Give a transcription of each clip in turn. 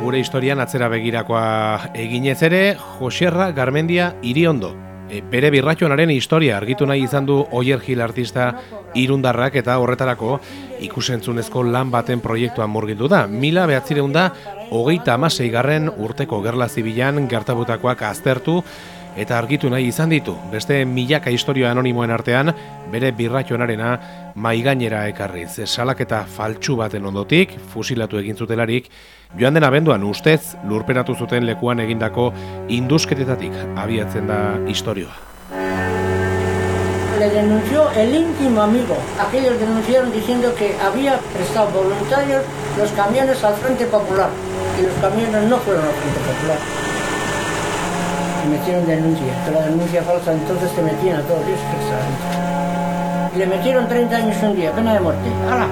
gure historian atzera begirakoa eginez ere, Joserra Garmendia Iriondo. E, bere birratxonaren historia argitu nahi izan du Oier Gil artista irundarrak eta horretarako ikusentzunezko lan baten proiektuan murgildu da. Mila behatzireun da, hogeita amasei garren urteko gerla zibilan gertabutakoak aztertu eta argitu nahi izan ditu. Beste milaka historia anonimoen artean, bere birratxonarena maigainera ekarriz. Salaketa faltsu baten ondotik, fusilatu egin zutelarik, joan den abenduan ustez lurperatu zuten lekuan egindako indusketetatik abiatzen da historioa. Le denunció el íntimo amigo. Aquellos denunciaron diciendo que había prestado voluntarios los camiones al Frente Popular. Y los camiones no fueron al Frente Popular. Y metieron denuncia. Que la denuncia falsa entonces te metían a todos. Dios, qué Le metieron 30 años un día, pena de muerte. ¡Hala!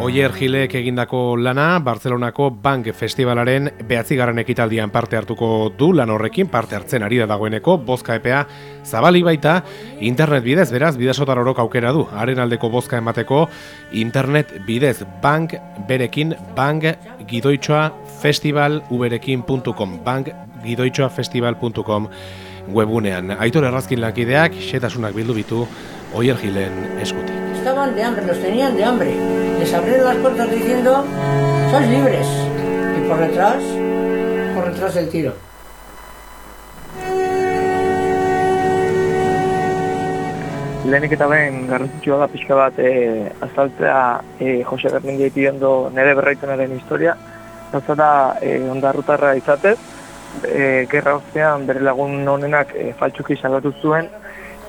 Oier Gilek egindako lana Barcelonako Bank Festivalaren behatzigarren ekitaldian parte hartuko du lan horrekin parte hartzen ari da dagoeneko bozka epea zabali baita internet bidez beraz bidasotar orok aukera du haren aldeko bozka emateko internet bidez bank berekin bank gidoitxoa festival uberekin.com bank gidoitxoa festival.com webunean. Aitor errazkin lankideak xetasunak bildu bitu Oier Gilen eskutik. Estaban de hambre, los tenían de hambre. Les abrieron las puertas diciendo, sois libres. Y por detrás, por detrás el tiro. Lehenik eta behin garrantzitsua da pixka bat e, azaltzea e, Jose Garmendia ipiondo nire berraitunaren historia. Gauza da e, ondarrutarra izatez, e, gerra ostean bere lagun honenak e, faltsuki salatu zuen,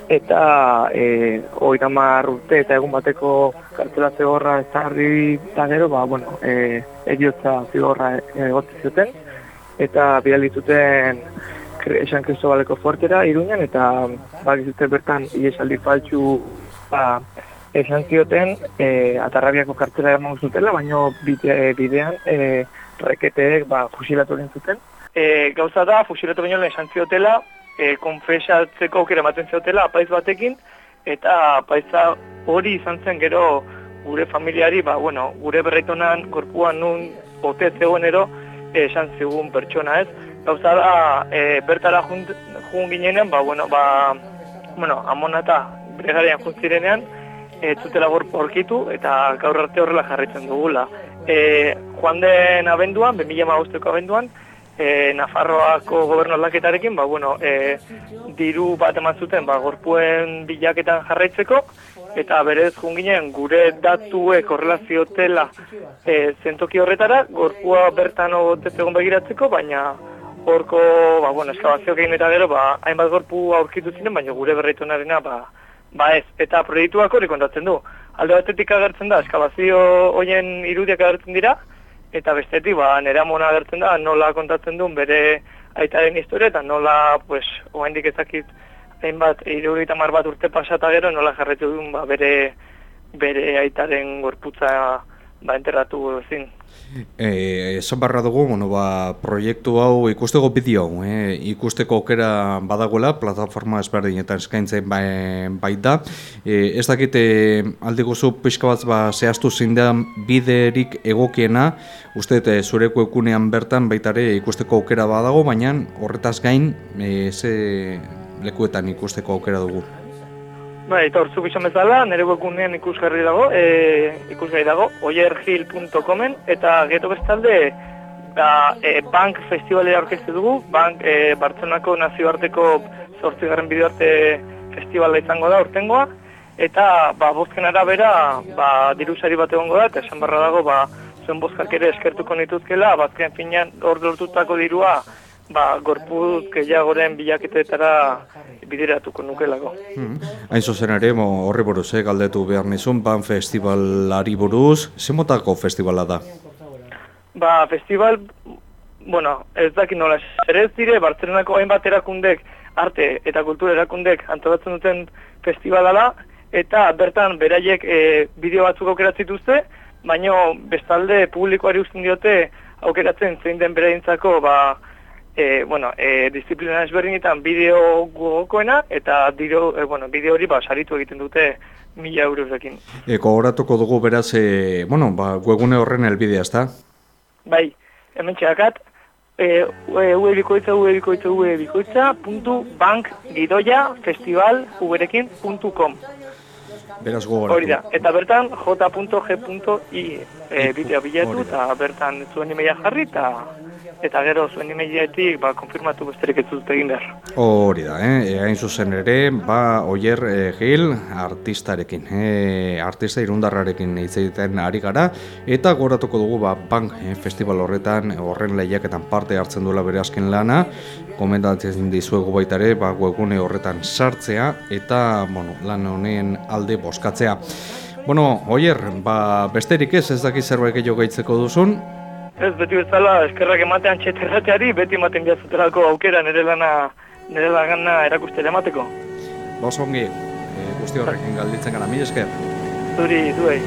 eta e, oita urte eta egun bateko kartela zigorra ezarri eta gero, ba, bueno, e, eriotza zigorra egote zuten, eta bidalizuten esan kristobaleko fuertera iruñan, eta ba, bertan iesaldi faltsu ba, esan zioten e, atarrabiako kartela eman zutela, baina bide, bidean e, reketeek ba, fusilatu zuten. E, gauza da, fusilatu baino esan ziotela, e, konfesatzeko aukera ematen ziotela apaiz batekin, eta apaiza hori izan zen gero gure familiari, ba, bueno, gure berreitonan gorpuan nun bote zegoenero esan zigun pertsona ez. Gauza da, e, bertara jun, jun ginenean, ba, bueno, ba, bueno, amona eta bregarean juntzirenean, e, zutela gorpu aurkitu eta gaur arte horrela jarritzen dugula. E, joan den abenduan, 2000 abenduan, e, Nafarroako gobernu aldaketarekin, ba, bueno, e, diru bat eman zuten, ba, gorpuen bilaketan jarraitzeko, eta berez junginen gure datuek korrelaziotela e, zentoki horretara, gorpua bertan egon begiratzeko, baina horko, ba, bueno, eskabazio egin eta gero, ba, hainbat gorpu aurkitu ziren, baina gure berreitonarena, ba, ba ez, eta proiektuak hori kontatzen du. Alde batetik agertzen da, eskabazio hoien irudiak agertzen dira, eta bestetik ba nera mona agertzen da nola kontatzen duen bere aitaren historia eta nola pues oraindik ezakit hainbat 70 bat urte pasata gero nola jarretu duen ba, bere bere aitaren gorputza ba enterratu ezin Eh, esan barra dugu, bueno, ba, proiektu hau ikusteko bideo, eh, ikusteko okera badagoela, plataforma ezberdinetan eskaintzen bai, bai da. Eh, ez dakite alde gozu pixka bat ba, zehaztu zindean biderik egokiena, uste eh, zureko ekunean bertan baitare ikusteko okera badago, baina horretaz gain, eh, ze lekuetan ikusteko okera dugu. Ba, eta hor zuk izan bezala, nire webgunean ikusgarri dago, e, ikusgarri dago, oyergil.comen, eta geto bestalde, ba, e, bank festivalera orkestu dugu, bank e, Bartzenako nazioarteko zortzigarren bideoarte festivala izango da, urtengoa, eta ba, bozken arabera, ba, dirusari bat egongo da, eta esan barra dago, ba, zuen bozkak ere eskertuko nituzkela, bazken finean hor lortutako dirua, ba, gorpuz gehiagoren bilaketetara bideratuko nukelako. Hmm. Hain zuzen ere, horri buruz, eh, galdetu behar nizun, ban festivalari buruz, zemotako festivala da? Ba, festival, bueno, ez dakit nola, ere ez dire, Bartzeronako hainbat erakundek, arte eta kultura erakundek antolatzen duten festivala da, eta bertan beraiek e, bideo batzuk aukeratzituzte, baino bestalde publikoari usten diote aukeratzen zein den bereintzako, ba, e, bueno, e, disiplina ezberdinetan bideo gogokoena eta diro, e, bueno, bideo hori ba, saritu egiten dute mila eurozekin. Eko horatuko dugu beraz, e, bueno, ba, webune horren elbidea, ezta? Bai, hemen txakat, e, ue bikoitza, ue bikoitza, ue bikoitza, puntu bank gidoia festival uberekin puntu com. Beraz gogoratu. Hori da, eta bertan j.g.i e, bideo bilatu, eta bertan zuen imeia jarri, eta eta gero zuen imeiatik ba, konfirmatu besterik ez dut egin behar. Hori da, eh? E, hain zuzen ere, ba, Oier e, Gil artistarekin, e, artista irundarrarekin hitz egiten ari gara, eta goratuko dugu, ba, bank eh, festival horretan, horren lehiaketan parte hartzen duela bere azken lana, komentatzen dizuegu baita ere, ba, webgune horretan sartzea, eta, bueno, lan honen alde boskatzea. Bueno, Oier, ba, besterik ez, ez daki zerbait gehiago gaitzeko duzun, Ez, beti bezala, eskerrak ematean txeterrateari, beti ematen biazutelako aukera nire lana, nire lana erakustera emateko. ba, oso ongi, e, guzti horrekin galditzen gara, mila esker. Zuri, zuei.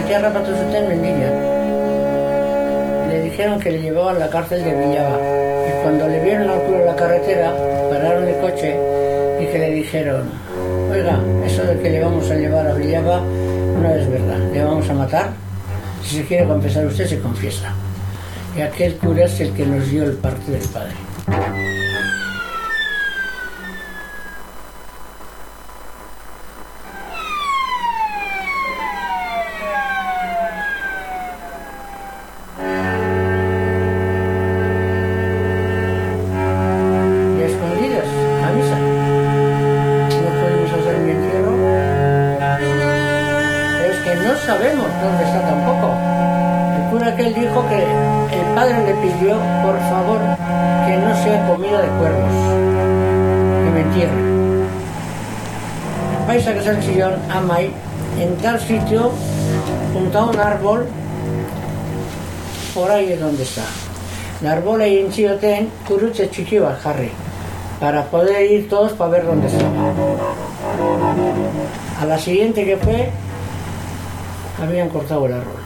Aquí arrapatu zuten mendilla. Le dijeron que le llevaban a la cárcel de Villaba. Cuando le vieron al culo la carretera, pararon el coche y que le dijeron, oiga, eso de que le vamos a llevar a Villaba no es verdad, le vamos a matar. Si se quiere confesar usted, se confiesa. Y aquel cura es el que nos dio el parte del padre. Sabemos dónde está tampoco. El cura aquel dijo que el padre le pidió, por favor, que no sea comida de cuervos, que me entierre. Vais a que San Sillón, Amay, en tal sitio, junto a un árbol, por ahí es donde está. Narbola y en Chioten, Curutze Chiquiba, Harry, para poder ir todos para ver dónde estaba. A la siguiente que fue, habían cortado el árbol.